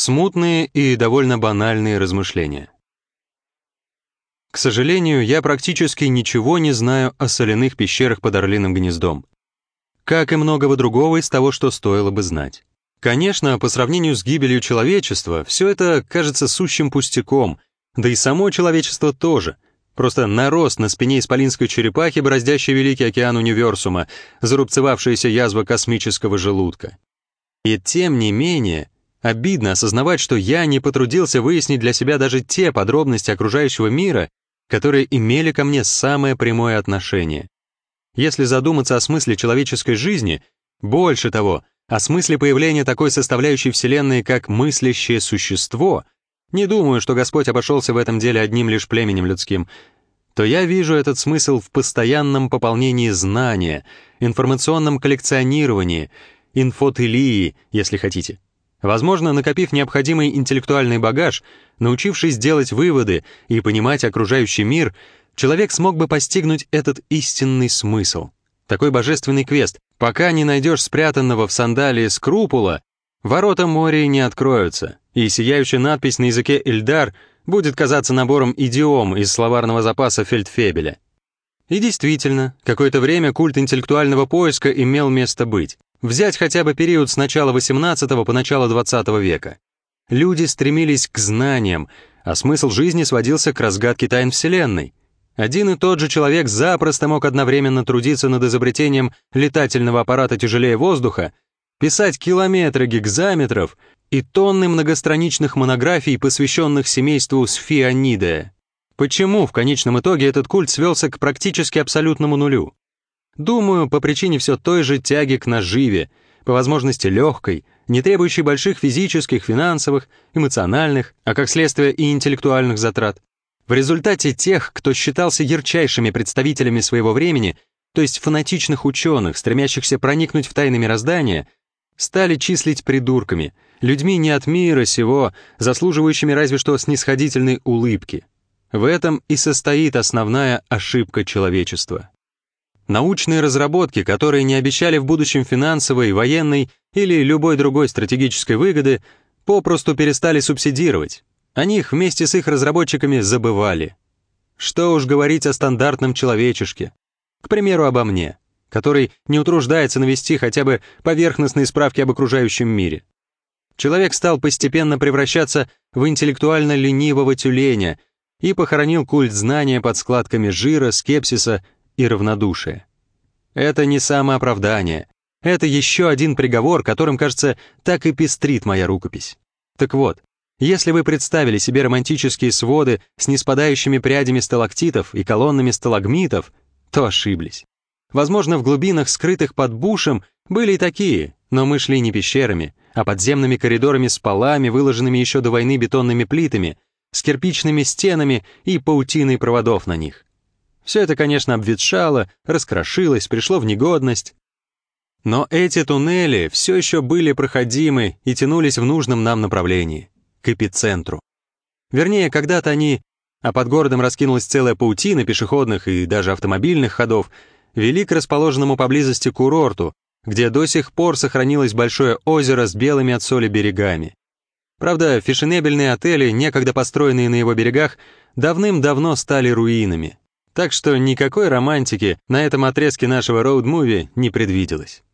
Смутные и довольно банальные размышления. К сожалению, я практически ничего не знаю о соляных пещерах под Орлиным гнездом. Как и многого другого из того, что стоило бы знать. Конечно, по сравнению с гибелью человечества, все это кажется сущим пустяком, да и само человечество тоже. Просто нарост на спине исполинской черепахи, бороздящей Великий океан универсума, зарубцевавшаяся язва космического желудка. И тем не менее, Обидно осознавать, что я не потрудился выяснить для себя даже те подробности окружающего мира, которые имели ко мне самое прямое отношение. Если задуматься о смысле человеческой жизни, больше того, о смысле появления такой составляющей Вселенной, как мыслящее существо, не думаю, что Господь обошелся в этом деле одним лишь племенем людским, то я вижу этот смысл в постоянном пополнении знания, информационном коллекционировании, инфотелии, если хотите. Возможно, накопив необходимый интеллектуальный багаж, научившись делать выводы и понимать окружающий мир, человек смог бы постигнуть этот истинный смысл. Такой божественный квест. Пока не найдешь спрятанного в сандалии скрупула, ворота моря не откроются, и сияющая надпись на языке Эльдар будет казаться набором идиом из словарного запаса Фельдфебеля. И действительно, какое-то время культ интеллектуального поиска имел место быть. Взять хотя бы период с начала XVIII по начало XX века. Люди стремились к знаниям, а смысл жизни сводился к разгадке тайн Вселенной. Один и тот же человек запросто мог одновременно трудиться над изобретением летательного аппарата тяжелее воздуха, писать километры гигзаметров и тонны многостраничных монографий, посвященных семейству Сфионидея. Почему в конечном итоге этот культ свелся к практически абсолютному нулю? Думаю, по причине все той же тяги к наживе, по возможности легкой, не требующей больших физических, финансовых, эмоциональных, а как следствие и интеллектуальных затрат. В результате тех, кто считался ярчайшими представителями своего времени, то есть фанатичных ученых, стремящихся проникнуть в тайны мироздания, стали числить придурками, людьми не от мира сего, заслуживающими разве что снисходительной улыбки. В этом и состоит основная ошибка человечества. Научные разработки, которые не обещали в будущем финансовой, военной или любой другой стратегической выгоды, попросту перестали субсидировать. О них вместе с их разработчиками забывали. Что уж говорить о стандартном человечешке. К примеру, обо мне, который не утруждается навести хотя бы поверхностные справки об окружающем мире. Человек стал постепенно превращаться в интеллектуально ленивого тюленя и похоронил культ знания под складками жира, скепсиса и равнодушие. Это не самооправдание. Это еще один приговор, которым, кажется, так и пестрит моя рукопись. Так вот, если вы представили себе романтические своды с неспадающими прядями сталактитов и колоннами сталагмитов, то ошиблись. Возможно, в глубинах, скрытых под бушем, были и такие, но мы шли не пещерами, а подземными коридорами с полами, выложенными еще до войны бетонными плитами, с кирпичными стенами и паутиной проводов на них. Все это, конечно, обветшало, раскрошилось, пришло в негодность. Но эти туннели все еще были проходимы и тянулись в нужном нам направлении, к эпицентру. Вернее, когда-то они, а под городом раскинулась целая паутина пешеходных и даже автомобильных ходов, вели к расположенному поблизости курорту, где до сих пор сохранилось большое озеро с белыми от соли берегами. Правда, фешенебельные отели, некогда построенные на его берегах, давным-давно стали руинами. Так что никакой романтики на этом отрезке нашего роуд-муви не предвиделось.